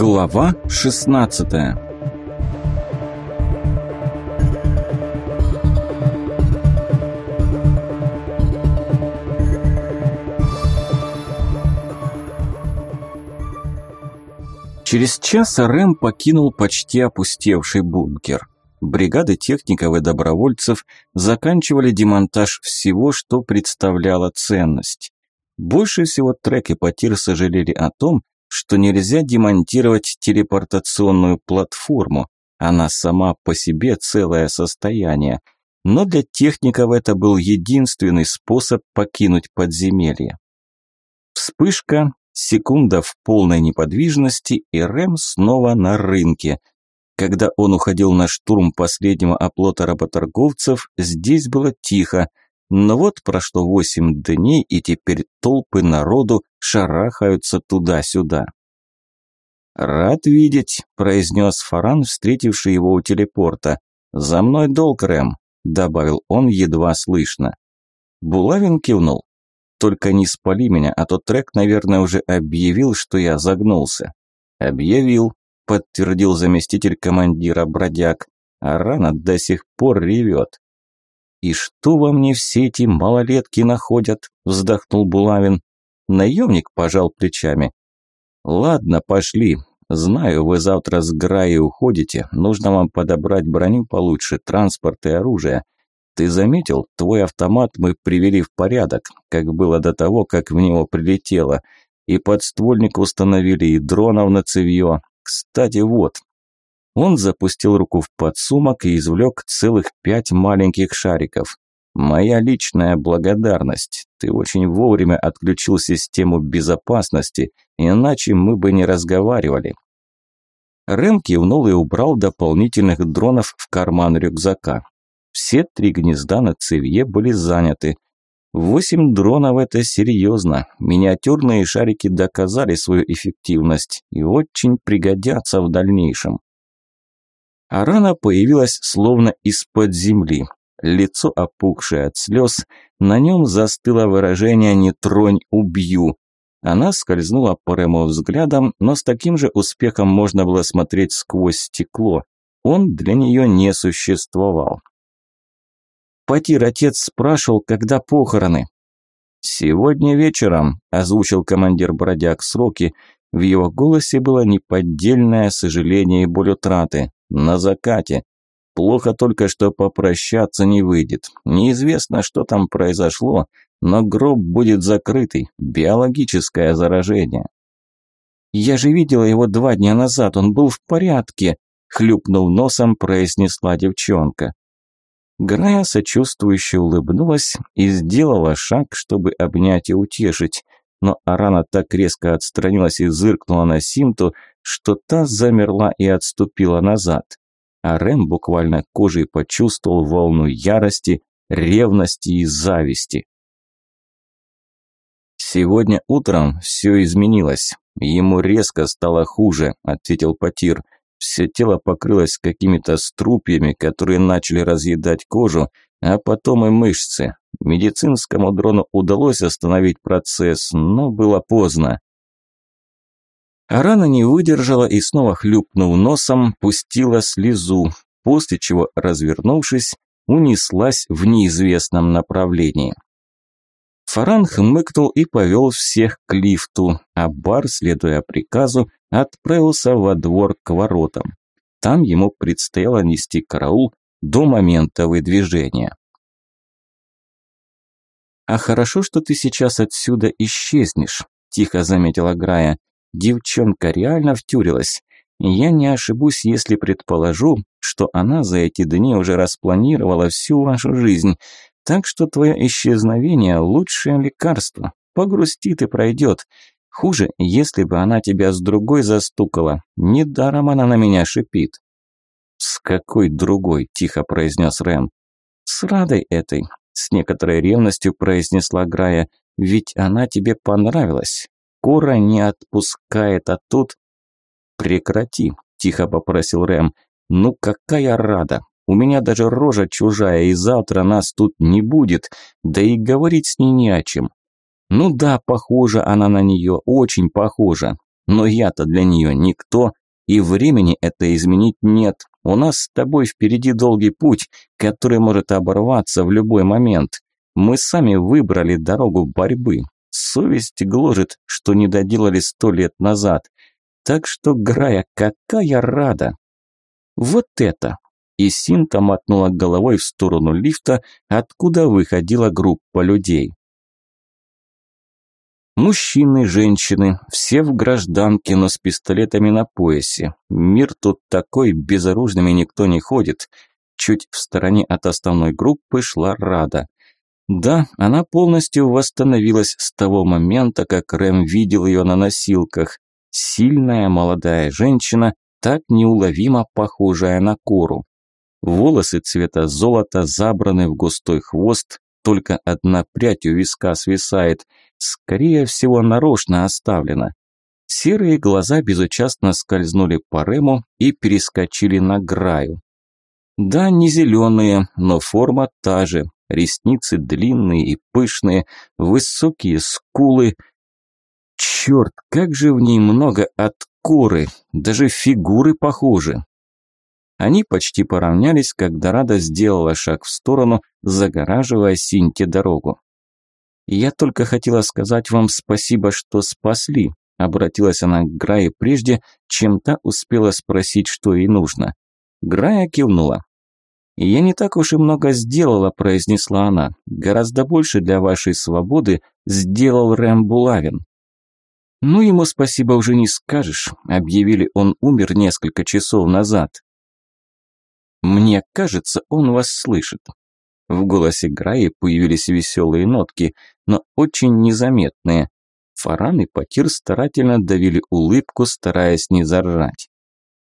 Глава 16 Через час Рэм покинул почти опустевший бункер. Бригады техников и добровольцев заканчивали демонтаж всего, что представляло ценность. Больше всего Трек и Потир сожалели о том, что нельзя демонтировать телепортационную платформу. Она сама по себе целое состояние. Но для техников это был единственный способ покинуть подземелье. Вспышка, секунда в полной неподвижности, и Рэм снова на рынке. Когда он уходил на штурм последнего оплота работорговцев, здесь было тихо, но вот прошло восемь дней, и теперь толпы народу шарахаются туда-сюда. «Рад видеть», – произнес Фаран, встретивший его у телепорта. «За мной долг, Рэм», – добавил он едва слышно. Булавин кивнул. «Только не спали меня, а то трек, наверное, уже объявил, что я загнулся». «Объявил», – подтвердил заместитель командира бродяг. «А рана до сих пор ревет». «И что во мне все эти малолетки находят?» – вздохнул Булавин. Наемник пожал плечами. «Ладно, пошли. Знаю, вы завтра с Граи уходите. Нужно вам подобрать броню получше, транспорт и оружие. Ты заметил, твой автомат мы привели в порядок, как было до того, как в него прилетело. И подствольник установили, и дронов на цевьё. Кстати, вот, он запустил руку в подсумок и извлек целых пять маленьких шариков. «Моя личная благодарность. Ты очень вовремя отключил систему безопасности, иначе мы бы не разговаривали». Рэм кивнул и убрал дополнительных дронов в карман рюкзака. Все три гнезда на цевье были заняты. Восемь дронов – это серьезно. Миниатюрные шарики доказали свою эффективность и очень пригодятся в дальнейшем. А рана появилась словно из-под земли. Лицо опухшее от слез, на нем застыло выражение «не тронь, убью». Она скользнула по Рему взглядом, но с таким же успехом можно было смотреть сквозь стекло. Он для нее не существовал. Потир отец спрашивал, когда похороны. «Сегодня вечером», – озвучил командир бродяг сроки. В его голосе было неподдельное сожаление и боль утраты. На закате. Плохо только, что попрощаться не выйдет. Неизвестно, что там произошло, но гроб будет закрытый. Биологическое заражение. «Я же видела его два дня назад, он был в порядке», – хлюпнув носом, произнесла девчонка. Грая сочувствующе улыбнулась и сделала шаг, чтобы обнять и утешить, но Арана так резко отстранилась и зыркнула на Симту, что та замерла и отступила назад. А Рэм буквально кожей почувствовал волну ярости, ревности и зависти. «Сегодня утром все изменилось. Ему резко стало хуже», – ответил Потир. «Все тело покрылось какими-то струпьями, которые начали разъедать кожу, а потом и мышцы. Медицинскому дрону удалось остановить процесс, но было поздно. Арана не выдержала и снова хлюпнув носом, пустила слезу, после чего, развернувшись, унеслась в неизвестном направлении. Фаран хмыкнул и повел всех к лифту, а Бар, следуя приказу, отправился во двор к воротам. Там ему предстояло нести караул до момента выдвижения. «А хорошо, что ты сейчас отсюда исчезнешь», – тихо заметила Грая. Девчонка реально втюрилась. Я не ошибусь, если предположу, что она за эти дни уже распланировала всю вашу жизнь. Так что твое исчезновение – лучшее лекарство. Погрустит и пройдет. Хуже, если бы она тебя с другой застукала. Недаром она на меня шипит. «С какой другой?» – тихо произнес Рэм. «С Радой этой», – с некоторой ревностью произнесла Грая. «Ведь она тебе понравилась. Кора не отпускает, а тут... Прекрати, тихо попросил Рэм. Ну какая рада. У меня даже рожа чужая, и завтра нас тут не будет, да и говорить с ней не о чем. Ну да, похожа она на нее, очень похожа. но я-то для нее никто, и времени это изменить нет. У нас с тобой впереди долгий путь, который может оборваться в любой момент. Мы сами выбрали дорогу борьбы. Совесть гложет, что не доделали сто лет назад. Так что, Грая, какая рада! Вот это! И Синта мотнула головой в сторону лифта, откуда выходила группа людей. Мужчины, женщины, все в гражданке, но с пистолетами на поясе. Мир тут такой, безоружными никто не ходит. Чуть в стороне от основной группы шла Рада. Да, она полностью восстановилась с того момента, как Рэм видел ее на носилках. Сильная молодая женщина, так неуловимо похожая на Кору. Волосы цвета золота забраны в густой хвост, только одна прядь у виска свисает, скорее всего нарочно оставлена. Серые глаза безучастно скользнули по Рему и перескочили на Граю. Да, не зеленые, но форма та же, ресницы длинные и пышные, высокие скулы. Черт, как же в ней много от коры, даже фигуры похожи. Они почти поравнялись, когда Рада сделала шаг в сторону, загораживая Синте дорогу. «Я только хотела сказать вам спасибо, что спасли», обратилась она к Грае прежде, чем та успела спросить, что ей нужно. Грая кивнула. «Я не так уж и много сделала», – произнесла она. «Гораздо больше для вашей свободы сделал Рэм Булавин». «Ну, ему спасибо уже не скажешь», – объявили, он умер несколько часов назад. «Мне кажется, он вас слышит». В голосе Граи появились веселые нотки, но очень незаметные. Фаран и Потир старательно давили улыбку, стараясь не заржать.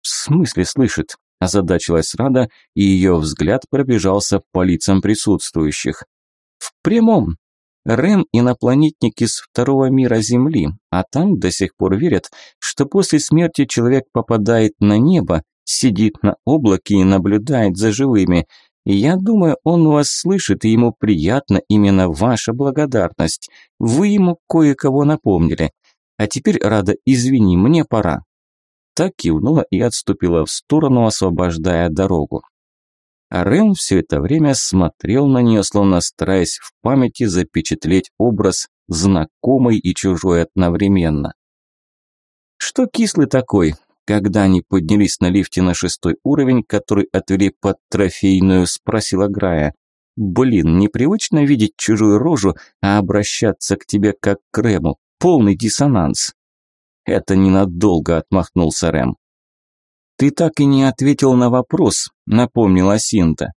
«В смысле слышит?» – озадачилась Рада, и ее взгляд пробежался по лицам присутствующих. «В прямом. Рэм – инопланетник из второго мира Земли, а там до сих пор верят, что после смерти человек попадает на небо, сидит на облаке и наблюдает за живыми. я думаю, он вас слышит, и ему приятна именно ваша благодарность. Вы ему кое-кого напомнили. А теперь, Рада, извини, мне пора. Так кивнула и отступила в сторону, освобождая дорогу. А Рэм все это время смотрел на нее, словно стараясь в памяти запечатлеть образ, знакомый и чужой одновременно. «Что кислый такой?» Когда они поднялись на лифте на шестой уровень, который отвели под трофейную, спросила Грая. «Блин, непривычно видеть чужую рожу, а обращаться к тебе как к Рэму. Полный диссонанс». «Это ненадолго», – отмахнулся Рэм. «Ты так и не ответил на вопрос», – напомнила Синта.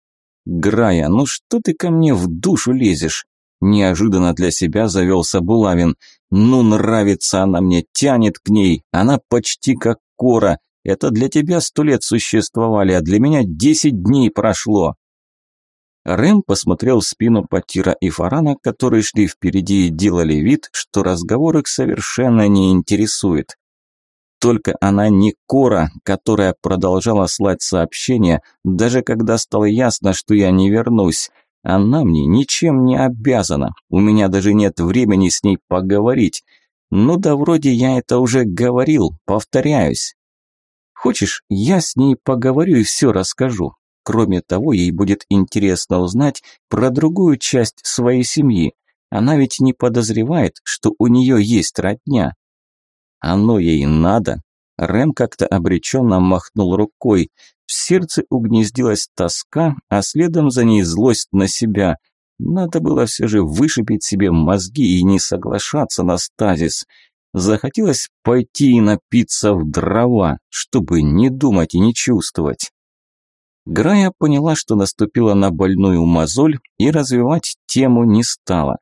«Грая, ну что ты ко мне в душу лезешь?» Неожиданно для себя завелся Булавин. «Ну, нравится она мне, тянет к ней, она почти как кора. Это для тебя сто лет существовали, а для меня десять дней прошло». Рэм посмотрел в спину Патира и Фарана, которые шли впереди и делали вид, что разговор их совершенно не интересует. Только она не Кора, которая продолжала слать сообщения, даже когда стало ясно, что я не вернусь. Она мне ничем не обязана, у меня даже нет времени с ней поговорить. Ну да вроде я это уже говорил, повторяюсь. Хочешь, я с ней поговорю и все расскажу. Кроме того, ей будет интересно узнать про другую часть своей семьи. Она ведь не подозревает, что у нее есть родня. Оно ей надо. Рэм как-то обреченно махнул рукой. В сердце угнездилась тоска, а следом за ней злость на себя. Надо было все же вышибить себе мозги и не соглашаться на стазис. Захотелось пойти и напиться в дрова, чтобы не думать и не чувствовать. Грая поняла, что наступила на больную мозоль и развивать тему не стала.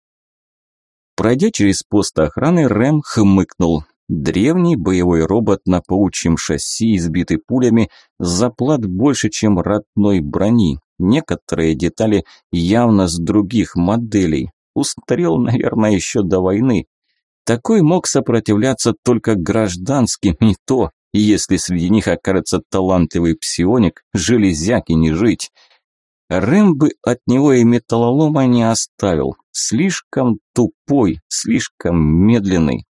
Пройдя через пост охраны, Рэм хмыкнул. Древний боевой робот на паучьем шасси, избитый пулями, заплат больше, чем родной брони. Некоторые детали явно с других моделей. Устарел, наверное, еще до войны. Такой мог сопротивляться только гражданским, и то, если среди них окажется талантливый псионик, железяки не жить. Рэм бы от него и металлолома не оставил. Слишком тупой, слишком медленный.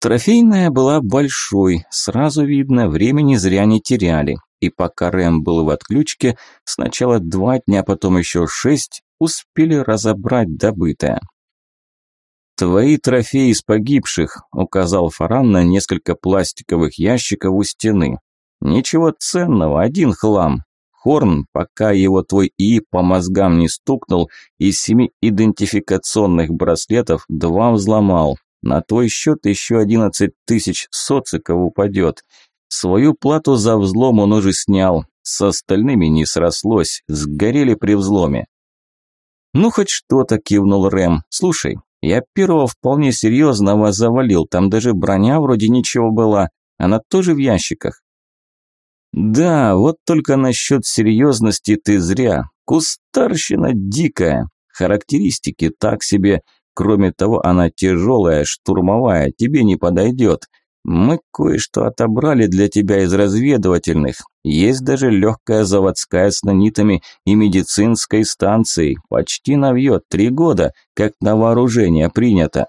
Трофейная была большой, сразу видно, времени зря не теряли. И пока Рэм был в отключке, сначала два дня, потом еще шесть, успели разобрать добытое. «Твои трофеи из погибших», – указал Фаран на несколько пластиковых ящиков у стены. «Ничего ценного, один хлам. Хорн, пока его твой ИИ по мозгам не стукнул, из семи идентификационных браслетов два взломал. На твой счет еще одиннадцать тысяч социков упадет. Свою плату за взлом он уже снял. С остальными не срослось, сгорели при взломе. «Ну, хоть что-то», – кивнул Рэм. «Слушай, я первого вполне серьезного завалил, там даже броня вроде ничего была, она тоже в ящиках». «Да, вот только насчет серьезности ты зря. Кустарщина дикая. Характеристики так себе. Кроме того, она тяжелая, штурмовая, тебе не подойдет. Мы кое-что отобрали для тебя из разведывательных. Есть даже легкая заводская с нанитами и медицинской станцией. Почти навьет, три года, как на вооружение принято.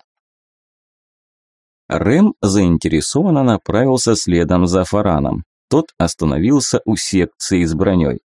Рэм заинтересованно направился следом за Фараном. Тот остановился у секции с броней.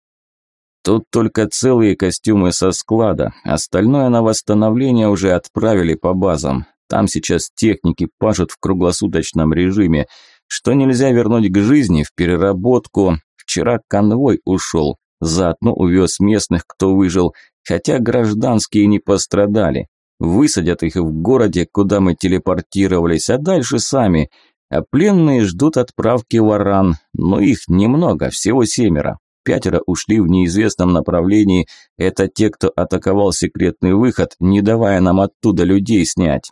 Тут только целые костюмы со склада, остальное на восстановление уже отправили по базам. Там сейчас техники пашут в круглосуточном режиме. Что нельзя вернуть к жизни, в переработку. Вчера конвой ушел, заодно увез местных, кто выжил, хотя гражданские не пострадали. Высадят их в городе, куда мы телепортировались, а дальше сами. А пленные ждут отправки в Аран, но их немного, всего семеро. Пятеро ушли в неизвестном направлении. Это те, кто атаковал секретный выход, не давая нам оттуда людей снять.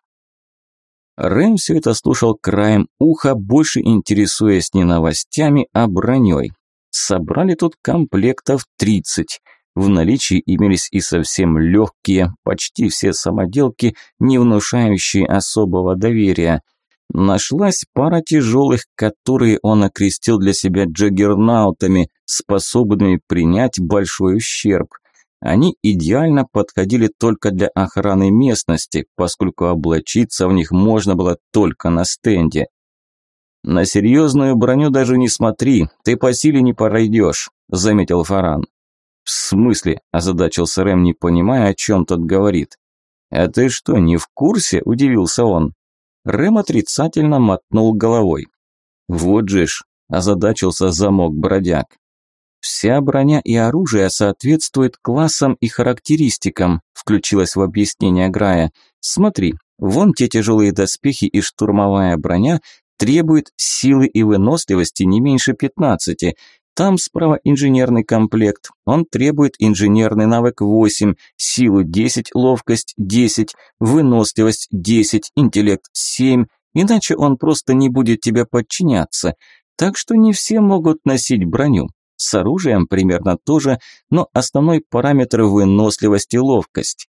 Рэм все это слушал краем уха, больше интересуясь не новостями, а броней. Собрали тут комплектов 30. В наличии имелись и совсем легкие, почти все самоделки, не внушающие особого доверия. Нашлась пара тяжелых, которые он окрестил для себя джаггернаутами, способными принять большой ущерб. Они идеально подходили только для охраны местности, поскольку облачиться в них можно было только на стенде. «На серьезную броню даже не смотри, ты по силе не пройдешь», – заметил Фаран. «В смысле?» – озадачился Рэм, не понимая, о чем тот говорит. «А ты что, не в курсе?» – удивился он. Рэм отрицательно мотнул головой. «Вот же ж», – озадачился замок бродяг. «Вся броня и оружие соответствуют классам и характеристикам», включилась в объяснение Грая. «Смотри, вон те тяжелые доспехи и штурмовая броня требуют силы и выносливости не меньше 15. Там справа инженерный комплект. Он требует инженерный навык 8, силу 10, ловкость 10, выносливость 10, интеллект 7, иначе он просто не будет тебе подчиняться. Так что не все могут носить броню. С оружием примерно то же, но основной параметр выносливость и ловкость.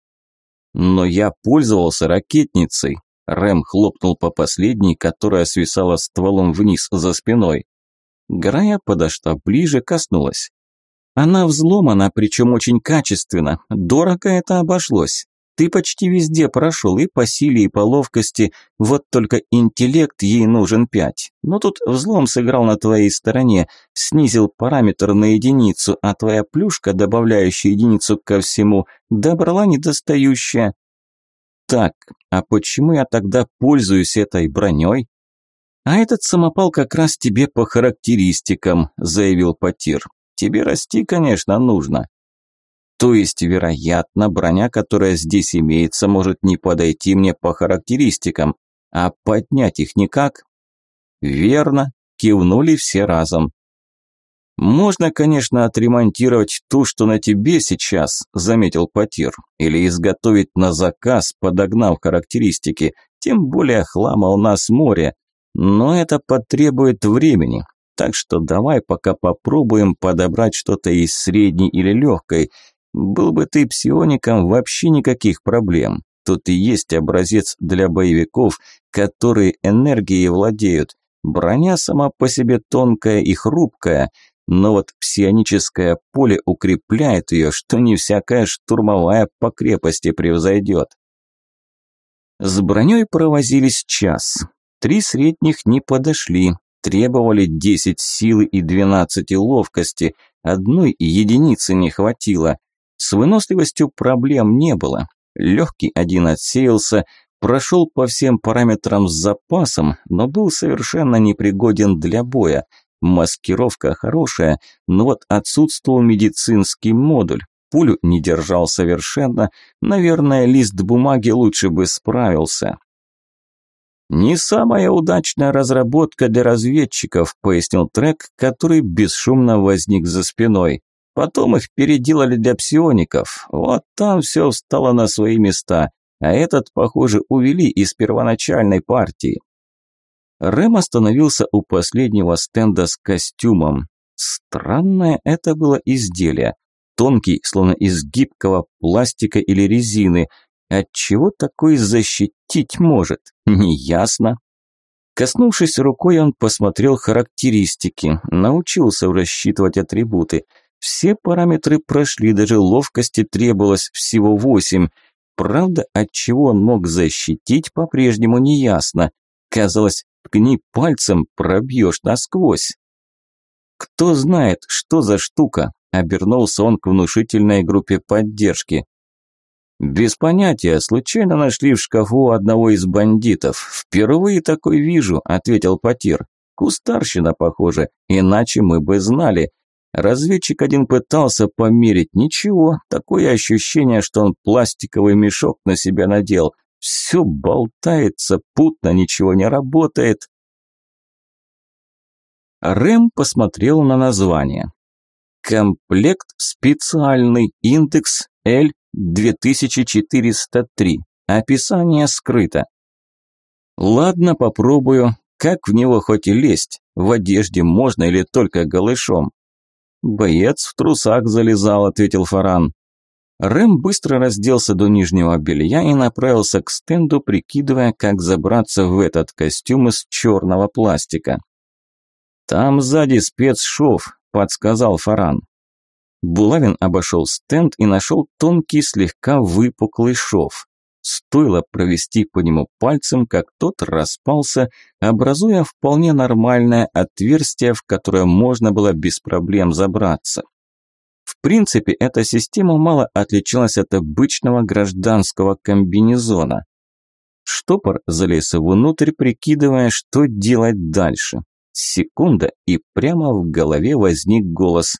Но я пользовался ракетницей. Рэм хлопнул по последней, которая свисала стволом вниз за спиной. Грая подошла ближе, коснулась. Она взломана, причем очень качественно. Дорого это обошлось. Ты почти везде прошел, и по силе, и по ловкости. Вот только интеллект ей нужен пять. Но тут взлом сыграл на твоей стороне, снизил параметр на единицу, а твоя плюшка, добавляющая единицу ко всему, добрала недостающая. Так, а почему я тогда пользуюсь этой броней? А этот самопал как раз тебе по характеристикам, заявил Потир. Тебе расти, конечно, нужно. То есть, вероятно, броня, которая здесь имеется, может не подойти мне по характеристикам, а поднять их никак? Верно, кивнули все разом. «Можно, конечно, отремонтировать ту, что на тебе сейчас», – заметил Потир, «или изготовить на заказ, подогнав характеристики, тем более хлама у нас море, но это потребует времени, так что давай пока попробуем подобрать что-то из средней или легкой, был бы ты псиоником, вообще никаких проблем. Тут и есть образец для боевиков, которые энергией владеют. Броня сама по себе тонкая и хрупкая, но вот псионическое поле укрепляет ее, что не всякая штурмовая по крепости превзойдет. С броней провозились час. Три средних не подошли, требовали 10 силы и 12 ловкости, одной единицы не хватило. С выносливостью проблем не было. Легкий один отсеялся, прошел по всем параметрам с запасом, но был совершенно непригоден для боя. Маскировка хорошая, но вот отсутствовал медицинский модуль. Пулю не держал совершенно, наверное, лист бумаги лучше бы справился. «Не самая удачная разработка для разведчиков», – пояснил трек, который бесшумно возник за спиной. «Потом их переделали для псиоников. Вот там все встало на свои места, а этот, похоже, увели из первоначальной партии». Рэм остановился у последнего стенда с костюмом. Странное это было изделие. Тонкий, словно из гибкого пластика или резины – от чего такой защитить может? Неясно. Коснувшись рукой, он посмотрел характеристики, научился рассчитывать атрибуты. Все параметры прошли, даже ловкости требовалось всего восемь. Правда, от чего он мог защитить, по-прежнему неясно. Казалось, ткни пальцем, пробьешь насквозь. «Кто знает, что за штука?» – обернулся он к внушительной группе поддержки. «Без понятия. Случайно нашли в шкафу одного из бандитов. Впервые такой вижу», – ответил Потир. «Кустарщина, похоже, иначе мы бы знали. Разведчик один пытался померить. Ничего, такое ощущение, что он пластиковый мешок на себя надел. Все болтается, путно, ничего не работает». Рэм посмотрел на название. Комплект специальный, индекс L 2403. Описание скрыто. Ладно, попробую. Как в него хоть и лезть? В одежде можно или только голышом? Боец в трусах залезал, ответил Фаран. Рэм быстро разделся до нижнего белья и направился к стенду, прикидывая, как забраться в этот костюм из черного пластика. «Там сзади спецшов», – подсказал Фаран. Булавин обошел стенд и нашел тонкий, слегка выпуклый шов. Стоило провести по нему пальцем, как тот распался, образуя вполне нормальное отверстие, в которое можно было без проблем забраться. В принципе, эта система мало отличалась от обычного гражданского комбинезона. Штопор залез внутрь, прикидывая, что делать дальше. Секунда, и прямо в голове возник голос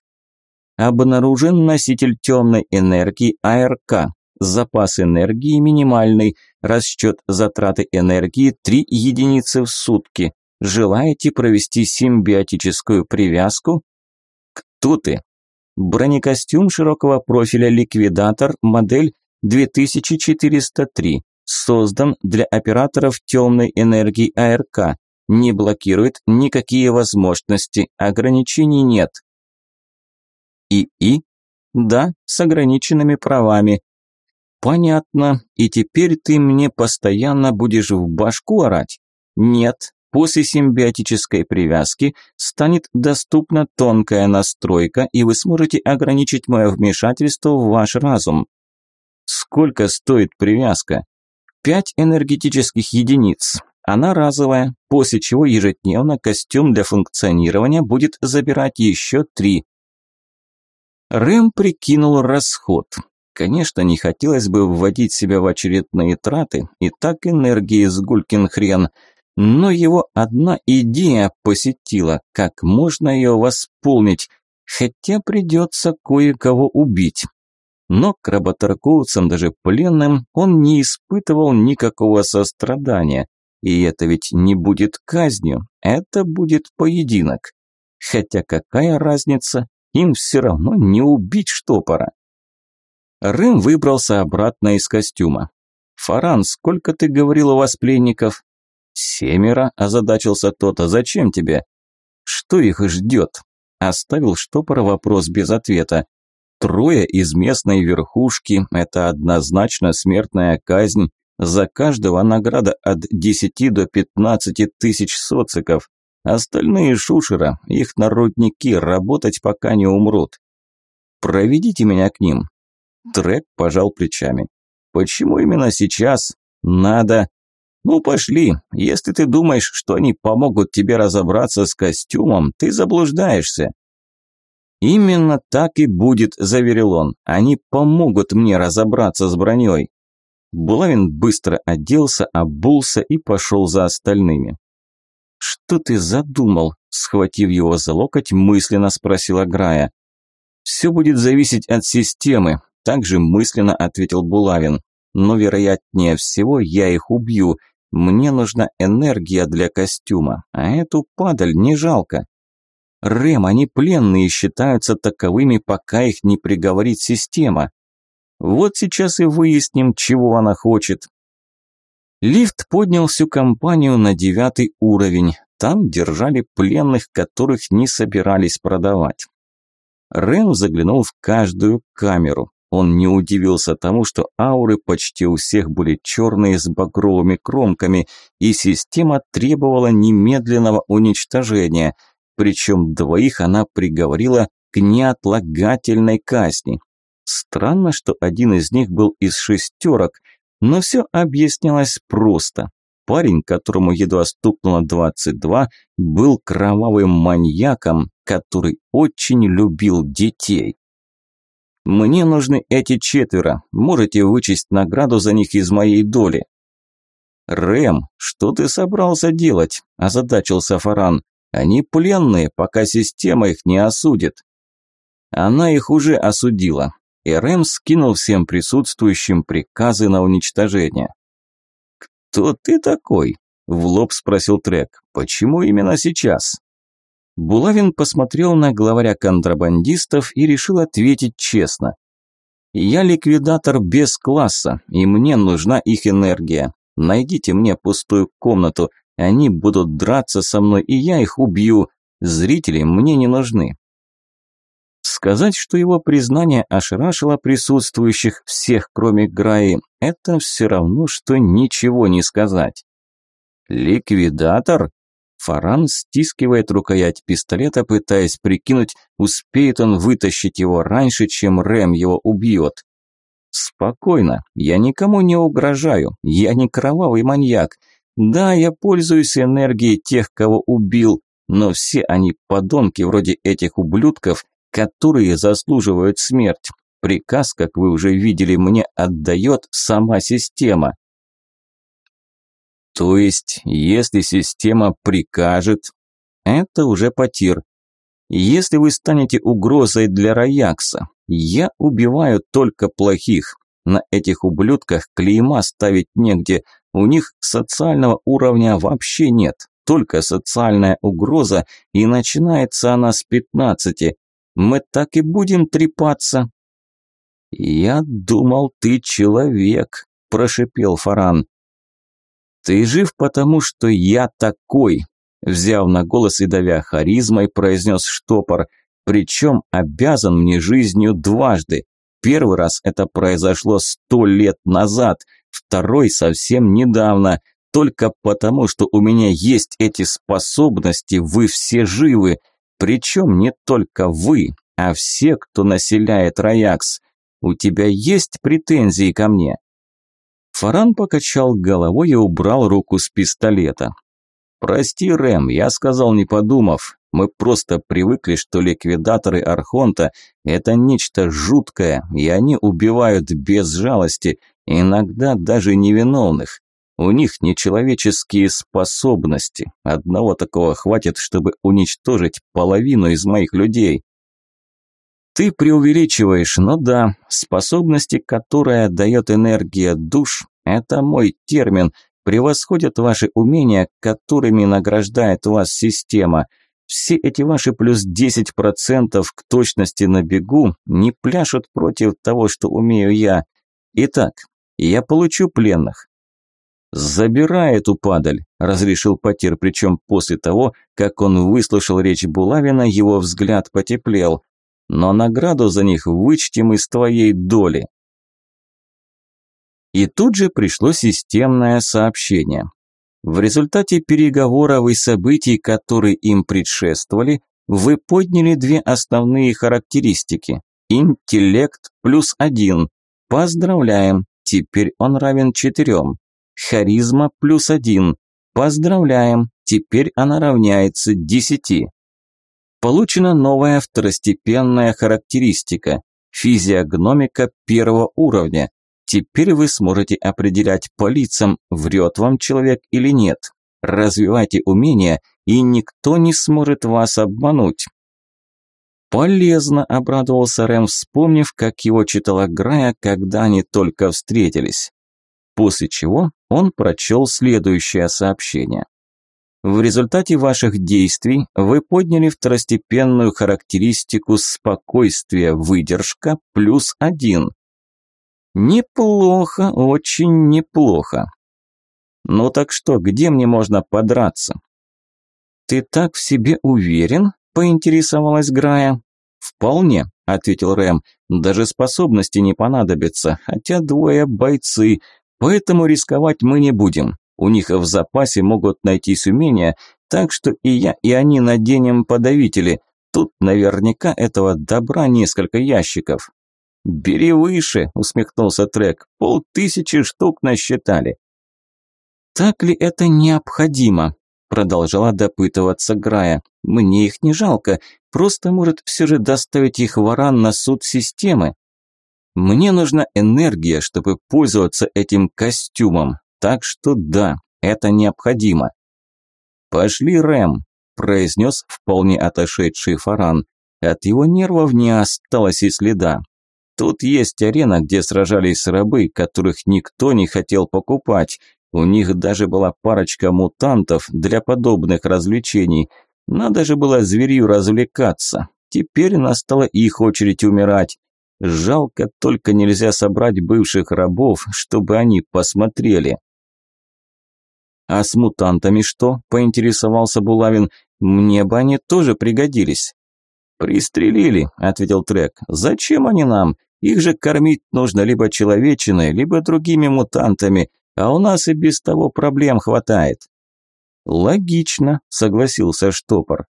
Обнаружен носитель темной энергии АРК. Запас энергии минимальный. Расчет затраты энергии 3 единицы в сутки. Желаете провести симбиотическую привязку? Кто ты? Бронекостюм широкого профиля «Ликвидатор», модель 2403. Создан для операторов темной энергии АРК. Не блокирует никакие возможности, ограничений нет. ИИ? Да, с ограниченными правами. Понятно. И теперь ты мне постоянно будешь в башку орать? Нет. После симбиотической привязки станет доступна тонкая настройка, и вы сможете ограничить мое вмешательство в ваш разум. Сколько стоит привязка? Пять энергетических единиц. Она разовая, после чего ежедневно костюм для функционирования будет забирать еще три. Рэм прикинул расход. Конечно, не хотелось бы вводить себя в очередные траты, и так энергии с гулькин хрен, но его одна идея посетила, как можно ее восполнить, хотя придется кое-кого убить. Но к работорговцам, даже пленным, он не испытывал никакого сострадания. И это ведь не будет казнью, это будет поединок. Хотя какая разница, им все равно не убить штопора. Рэм выбрался обратно из костюма. «Фаран, сколько ты говорил у вас пленников?» «Семеро», – озадачился тот, – «а зачем тебе?» «Что их ждет?» – оставил штопора вопрос без ответа. «Трое из местной верхушки – это однозначно смертная казнь. За каждого награда от десяти до пятнадцати тысяч социков. Остальные шушера, их народники, работать пока не умрут. Проведите меня к ним. Трек пожал плечами. Почему именно сейчас? Надо. Ну пошли, если ты думаешь, что они помогут тебе разобраться с костюмом, ты заблуждаешься. Именно так и будет, заверил он. Они помогут мне разобраться с броней. Булавин быстро оделся, обулся и пошел за остальными. «Что ты задумал?» – схватив его за локоть, мысленно спросила Грая. «Все будет зависеть от системы», – также мысленно ответил Булавин. «Но вероятнее всего я их убью. Мне нужна энергия для костюма, а эту падаль не жалко». «Рэм, они пленные считаются таковыми, пока их не приговорит система. Вот сейчас и выясним, чего она хочет. Лифт поднял всю компанию на девятый уровень. Там держали пленных, которых не собирались продавать. Рэм заглянул в каждую камеру. Он не удивился тому, что ауры почти у всех были черные с багровыми кромками, и система требовала немедленного уничтожения. Причем двоих она приговорила к неотлагательной казни. Странно, что один из них был из шестерок, но все объяснялось просто. Парень, которому едва стукнуло 22, был кровавым маньяком, который очень любил детей. «Мне нужны эти четверо. Можете вычесть награду за них из моей доли». «Рэм, что ты собрался делать?» – озадачился Фаран. «Они пленные, пока система их не осудит». Она их уже осудила и Рэм скинул всем присутствующим приказы на уничтожение. «Кто ты такой?» – в лоб спросил Трек. «Почему именно сейчас?» Булавин посмотрел на главаря контрабандистов и решил ответить честно. «Я ликвидатор без класса, и мне нужна их энергия. Найдите мне пустую комнату, они будут драться со мной, и я их убью. Зрители мне не нужны. Сказать, что его признание ошарашило присутствующих всех, кроме Граи, это все равно, что ничего не сказать. «Ликвидатор?» Фаран стискивает рукоять пистолета, пытаясь прикинуть, успеет он вытащить его раньше, чем Рэм его убьет. «Спокойно, я никому не угрожаю, я не кровавый маньяк. Да, я пользуюсь энергией тех, кого убил, но все они подонки вроде этих ублюдков, которые заслуживают смерть. Приказ, как вы уже видели, мне отдает сама система. То есть, если система прикажет, это уже потир. Если вы станете угрозой для Раякса, я убиваю только плохих. На этих ублюдках клейма ставить негде, у них социального уровня вообще нет, только социальная угроза, и начинается она с пятнадцати. Мы так и будем трепаться». «Я думал, ты человек», – прошипел Фаран. «Ты жив потому, что я такой», – взяв на голос и давя харизмой, произнес штопор, «причем обязан мне жизнью дважды. Первый раз это произошло сто лет назад, второй совсем недавно. Только потому, что у меня есть эти способности, вы все живы. Причем не только вы, а все, кто населяет Раякс. У тебя есть претензии ко мне?» Фаран покачал головой и убрал руку с пистолета. «Прости, Рэм, я сказал, не подумав. Мы просто привыкли, что ликвидаторы Архонта – это нечто жуткое, и они убивают без жалости, иногда даже невиновных. У них нечеловеческие способности. Одного такого хватит, чтобы уничтожить половину из моих людей. Ты преувеличиваешь, но да, способности, которая дает энергия душ, это мой термин, превосходят ваши умения, которыми награждает вас система. Все эти ваши плюс 10% к точности на бегу не пляшут против того, что умею я. Итак, я получу пленных, «Забирай эту падаль», – разрешил Потир, причем после того, как он выслушал речь Булавина, его взгляд потеплел. «Но награду за них вычтем из твоей доли». И тут же пришло системное сообщение. В результате переговоров и событий, которые им предшествовали, вы подняли две основные характеристики. Интеллект плюс один. Поздравляем, теперь он равен четырем. Харизма плюс один. Поздравляем, теперь она равняется десяти. Получена новая второстепенная характеристика – физиогномика первого уровня. Теперь вы сможете определять по лицам, врет вам человек или нет. Развивайте умения, и никто не сможет вас обмануть. Полезно, обрадовался Рэм, вспомнив, как его читала Грая, когда они только встретились. После чего он прочел следующее сообщение. В результате ваших действий вы подняли второстепенную характеристику спокойствия, выдержка плюс один. Неплохо, очень неплохо. Ну так что, где мне можно подраться? Ты так в себе уверен? Поинтересовалась Грая. Вполне, ответил Рэм. Даже способности не понадобятся, хотя двое бойцы, поэтому рисковать мы не будем. У них в запасе могут найтись умения, так что и я, и они наденем подавители. Тут наверняка этого добра несколько ящиков. «Бери выше», – усмехнулся Трек, – «полтысячи штук насчитали». «Так ли это необходимо?» – продолжала допытываться Грая. «Мне их не жалко, просто может все же доставить их варан на суд системы. Мне нужна энергия, чтобы пользоваться этим костюмом, так что да, это необходимо. «Пошли, Рэм», – произнес вполне отошедший Фаран. От его нервов не осталось и следа. Тут есть арена, где сражались рабы, которых никто не хотел покупать. У них даже была парочка мутантов для подобных развлечений. Надо же было зверью развлекаться. Теперь настала их очередь умирать. Жалко только нельзя собрать бывших рабов, чтобы они посмотрели. «А с мутантами что?» – поинтересовался Булавин. «Мне бы они тоже пригодились». «Пристрелили», – ответил Трек. «Зачем они нам? Их же кормить нужно либо человечиной, либо другими мутантами, а у нас и без того проблем хватает». «Логично», – согласился Штопор.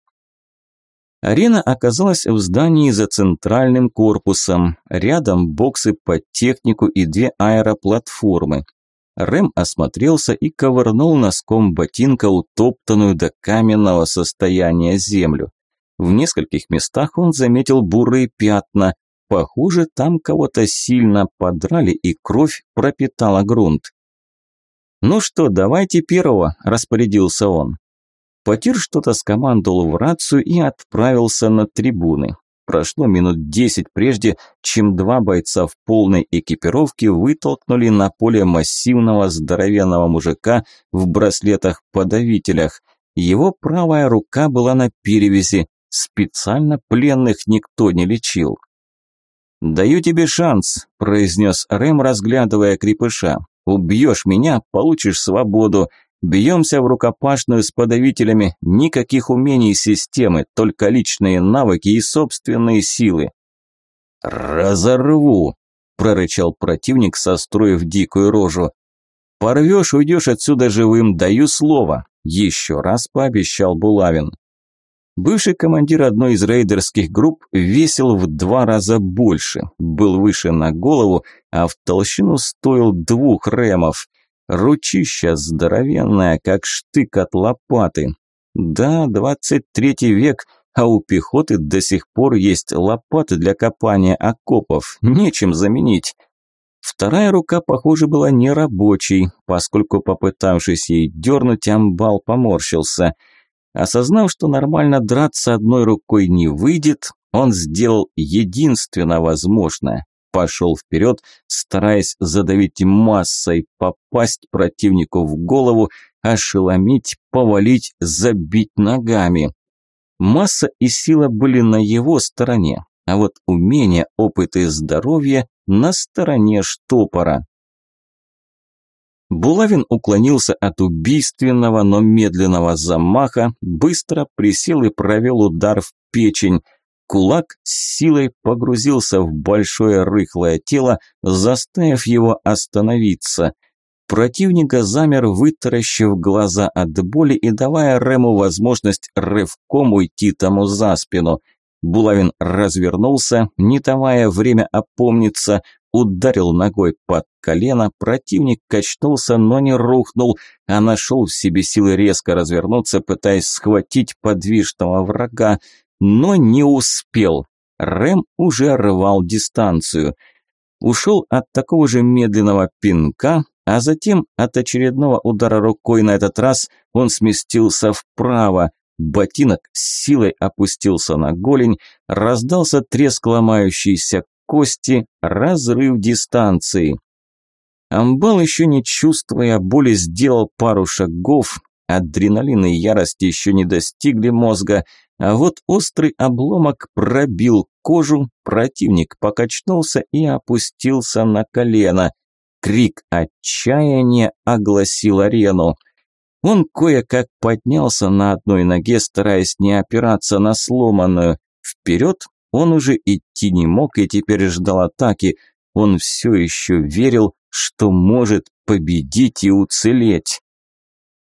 Арена оказалась в здании за центральным корпусом. Рядом боксы под технику и две аэроплатформы. Рэм осмотрелся и ковырнул носком ботинка утоптанную до каменного состояния землю. В нескольких местах он заметил бурые пятна. Похоже, там кого-то сильно подрали и кровь пропитала грунт. «Ну что, давайте первого», – распорядился он. Потир что-то скомандовал в рацию и отправился на трибуны. Прошло минут десять прежде, чем два бойца в полной экипировке вытолкнули на поле массивного здоровенного мужика в браслетах-подавителях. Его правая рука была на перевязи, специально пленных никто не лечил. «Даю тебе шанс», – произнес Рэм, разглядывая крепыша. «Убьешь меня – получишь свободу. Бьемся в рукопашную с подавителями, никаких умений системы, только личные навыки и собственные силы. «Разорву!» – прорычал противник, состроив дикую рожу. «Порвешь, уйдешь отсюда живым, даю слово!» – еще раз пообещал Булавин. Бывший командир одной из рейдерских групп весил в два раза больше, был выше на голову, а в толщину стоил двух ремов. Ручища здоровенная, как штык от лопаты. Да, двадцать третий век, а у пехоты до сих пор есть лопаты для копания окопов, нечем заменить. Вторая рука, похоже, была нерабочей, поскольку, попытавшись ей дернуть, амбал поморщился. Осознав, что нормально драться одной рукой не выйдет, он сделал единственно возможное пошел вперед, стараясь задавить массой, попасть противнику в голову, ошеломить, повалить, забить ногами. Масса и сила были на его стороне, а вот умение, опыт и здоровье на стороне штопора. Булавин уклонился от убийственного, но медленного замаха, быстро присел и провел удар в печень. Кулак с силой погрузился в большое рыхлое тело, заставив его остановиться. Противника замер, вытаращив глаза от боли и давая Рему возможность рывком уйти тому за спину. Булавин развернулся, не давая время опомниться, ударил ногой под колено, противник качнулся, но не рухнул, а нашел в себе силы резко развернуться, пытаясь схватить подвижного врага, но не успел. Рэм уже рвал дистанцию. Ушел от такого же медленного пинка, а затем от очередного удара рукой на этот раз он сместился вправо. Ботинок с силой опустился на голень, раздался треск ломающейся кости, разрыв дистанции. Амбал, еще не чувствуя боли, сделал пару шагов. Адреналин и ярость еще не достигли мозга, а вот острый обломок пробил кожу, противник покачнулся и опустился на колено. Крик отчаяния огласил арену. Он кое-как поднялся на одной ноге, стараясь не опираться на сломанную. Вперед он уже идти не мог и теперь ждал атаки. Он все еще верил, что может победить и уцелеть.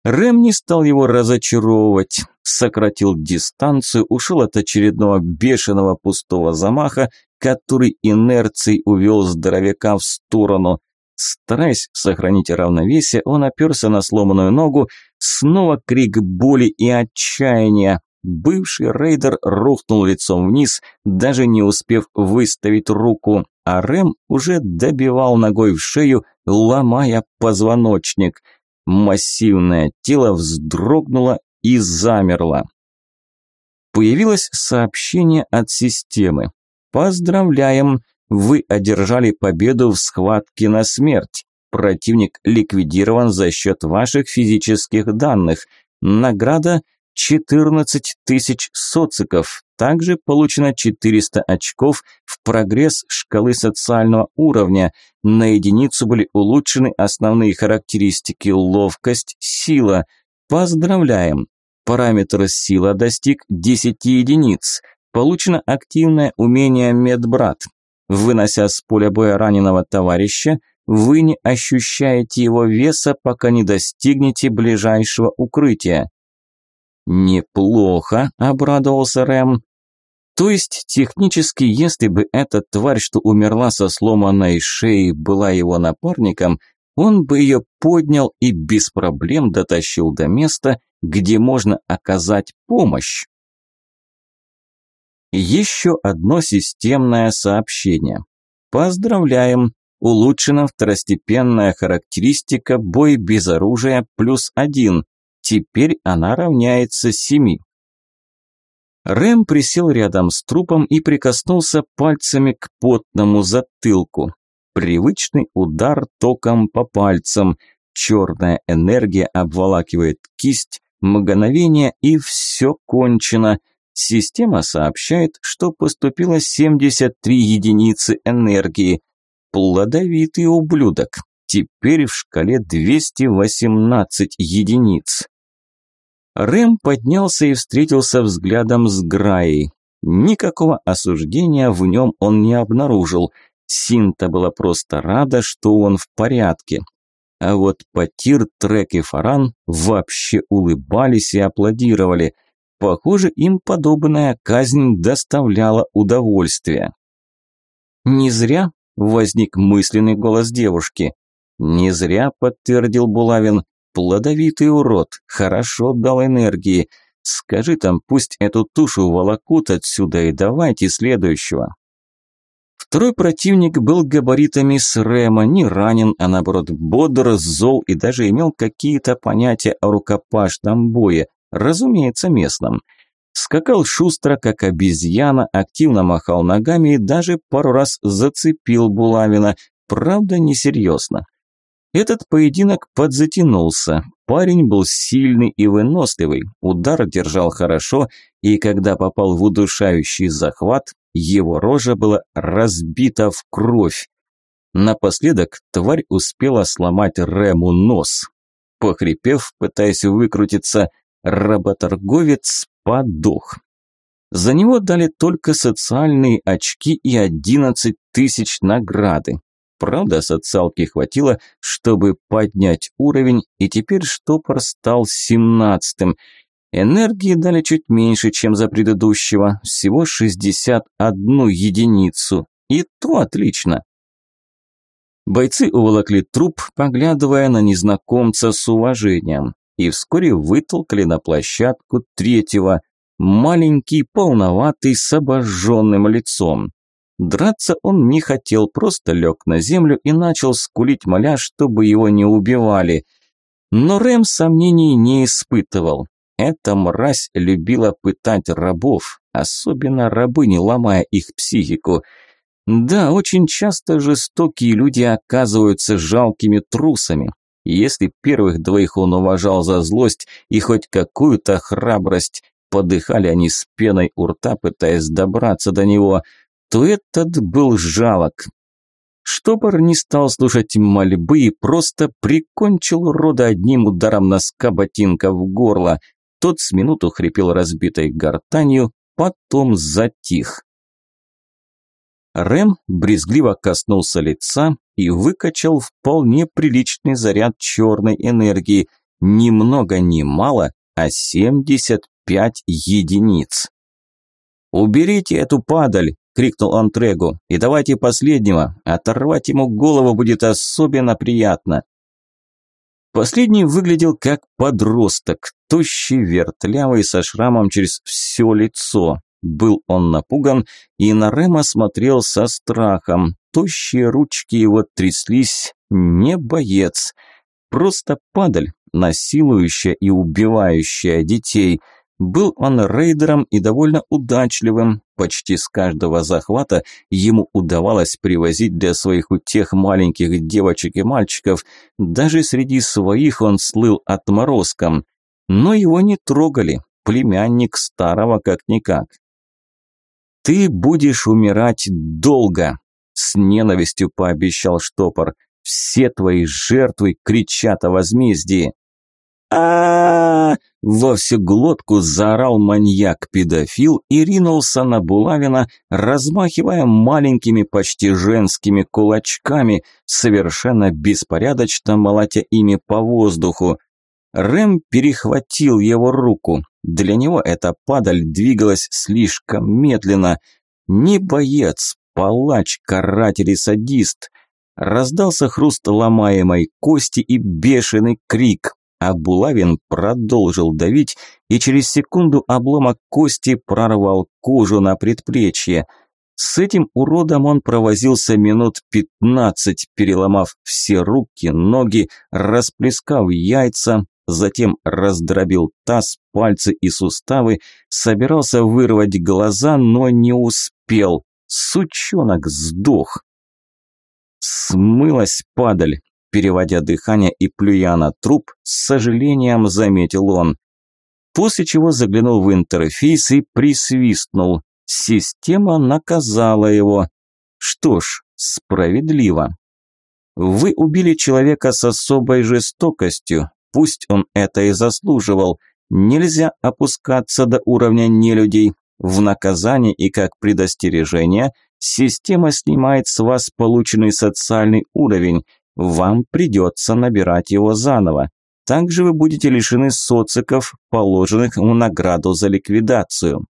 Рэм не стал его разочаровывать, сократил дистанцию, ушел от очередного бешеного пустого замаха, который инерцией увел здоровяка в сторону. Стараясь сохранить равновесие, он оперся на сломанную ногу, снова крик боли и отчаяния. Бывший рейдер рухнул лицом вниз, даже не успев выставить руку, а Рэм уже добивал ногой в шею, ломая позвоночник. Массивное тело вздрогнуло и замерло. Появилось сообщение от системы. «Поздравляем! Вы одержали победу в схватке на смерть. Противник ликвидирован за счет ваших физических данных. Награда 14 тысяч социков. Также получено 400 очков в прогресс шкалы социального уровня. На единицу были улучшены основные характеристики ловкость, сила. Поздравляем! Параметр сила достиг 10 единиц. Получено активное умение Медбрат. Вынося с поля боя раненого товарища, вы не ощущаете его веса, пока не достигнете ближайшего укрытия. «Неплохо», – обрадовался Рэм. То есть, технически, если бы эта тварь, что умерла со сломанной шеей, была его напарником, он бы ее поднял и без проблем дотащил до места, где можно оказать помощь. Еще одно системное сообщение. Поздравляем! Улучшена второстепенная характеристика «Бой без оружия плюс один». Теперь она равняется семи. Рэм присел рядом с трупом и прикоснулся пальцами к потному затылку. Привычный удар током по пальцам. Черная энергия обволакивает кисть, мгновение и все кончено. Система сообщает, что поступило 73 единицы энергии. Плодовитый ублюдок. Теперь в шкале 218 единиц. Рэм поднялся и встретился взглядом с Граей. Никакого осуждения в нем он не обнаружил. Синта была просто рада, что он в порядке. А вот Патир, Трек и Фаран вообще улыбались и аплодировали. Похоже, им подобная казнь доставляла удовольствие. «Не зря», – возник мысленный голос девушки. «Не зря», – подтвердил Булавин, Плодовитый урод, хорошо дал энергии. Скажи там, пусть эту тушу волокут отсюда и давайте следующего. Второй противник был габаритами с Рэма, не ранен, а наоборот бодр, зол и даже имел какие-то понятия о рукопашном бое, разумеется, местном. Скакал шустро, как обезьяна, активно махал ногами и даже пару раз зацепил Булавина, правда несерьезно. Этот поединок подзатянулся. Парень был сильный и выносливый, удар держал хорошо, и когда попал в удушающий захват, его рожа была разбита в кровь. Напоследок тварь успела сломать Рему нос. Похрипев, пытаясь выкрутиться, работорговец подох. За него дали только социальные очки и 11 тысяч награды. Правда, социалки хватило, чтобы поднять уровень, и теперь штопор стал семнадцатым. Энергии дали чуть меньше, чем за предыдущего, всего 61 единицу. И то отлично. Бойцы уволокли труп, поглядывая на незнакомца с уважением, и вскоре вытолкали на площадку третьего, маленький, полноватый, с обожженным лицом. Драться он не хотел, просто лег на землю и начал скулить, моля, чтобы его не убивали. Но Рэм сомнений не испытывал. Эта мразь любила пытать рабов, особенно рабыни, ломая их психику. Да, очень часто жестокие люди оказываются жалкими трусами. Если первых двоих он уважал за злость и хоть какую-то храбрость, подыхали они с пеной у рта, пытаясь добраться до него, то этот был жалок. Штопор не стал слушать мольбы и просто прикончил рода одним ударом носка ботинка в горло. Тот с минуту хрипел разбитой гортанью, потом затих. Рэм брезгливо коснулся лица и выкачал вполне приличный заряд черной энергии, ни много ни мало, а 75 единиц. «Уберите эту падаль!» – крикнул он Трегу. «И давайте последнего, оторвать ему голову будет особенно приятно». Последний выглядел как подросток, тощий, вертлявый, со шрамом через все лицо. Был он напуган и на Рема смотрел со страхом. Тощие ручки его тряслись. Не боец. Просто падаль, насилующая и убивающая детей. Был он рейдером и довольно удачливым. Почти с каждого захвата ему удавалось привозить для своих утех маленьких девочек и мальчиков. Даже среди своих он слыл отморозком. Но его не трогали. Племянник старого как-никак. «Ты будешь умирать долго», – с ненавистью пообещал штопор. «Все твои жертвы кричат о возмездии». А, Во всю глотку заорал маньяк-педофил и ринулся на Булавина, размахивая маленькими почти женскими кулачками, совершенно беспорядочно молотя ими по воздуху. Рэм перехватил его руку. Для него эта падаль двигалась слишком медленно. Не боец, палач, каратель и садист. Раздался хруст ломаемой кости и бешеный крик. А Булавин продолжил давить, и через секунду обломок кости прорвал кожу на предплечье. С этим уродом он провозился минут пятнадцать, переломав все руки, ноги, расплескав яйца, затем раздробил таз, пальцы и суставы, собирался вырвать глаза, но не успел. Сучонок сдох. Смылась падаль. Переводя дыхание и плюя на труп, с сожалением заметил он. После чего заглянул в интерфейс и присвистнул. Система наказала его. Что ж, справедливо. Вы убили человека с особой жестокостью. Пусть он это и заслуживал. Нельзя опускаться до уровня нелюдей. В наказание и как предостережение система снимает с вас полученный социальный уровень. Вам придется набирать его заново. Также вы будете лишены социков, положенных в награду за ликвидацию.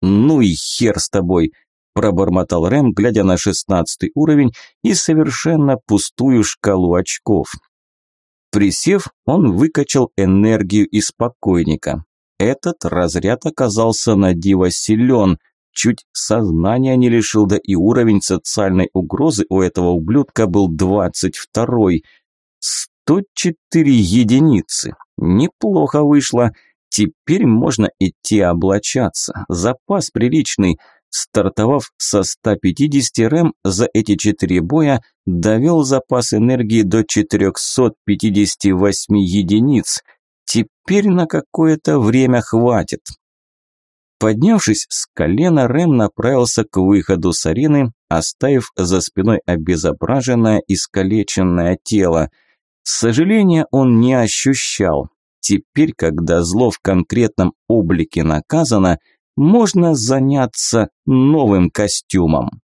«Ну и хер с тобой!» – пробормотал Рэм, глядя на шестнадцатый уровень и совершенно пустую шкалу очков. Присев, он выкачал энергию из покойника. Этот разряд оказался на диво силен, чуть сознания не лишил, да и уровень социальной угрозы у этого ублюдка был двадцать второй. Сто четыре единицы. Неплохо вышло. Теперь можно идти облачаться. Запас приличный – стартовав со 150 рэм за эти четыре боя, довел запас энергии до 458 единиц. Теперь на какое-то время хватит. Поднявшись с колена, Рэм направился к выходу с арены, оставив за спиной обезображенное, искалеченное тело. Сожаления он не ощущал. Теперь, когда зло в конкретном облике наказано – можно заняться новым костюмом.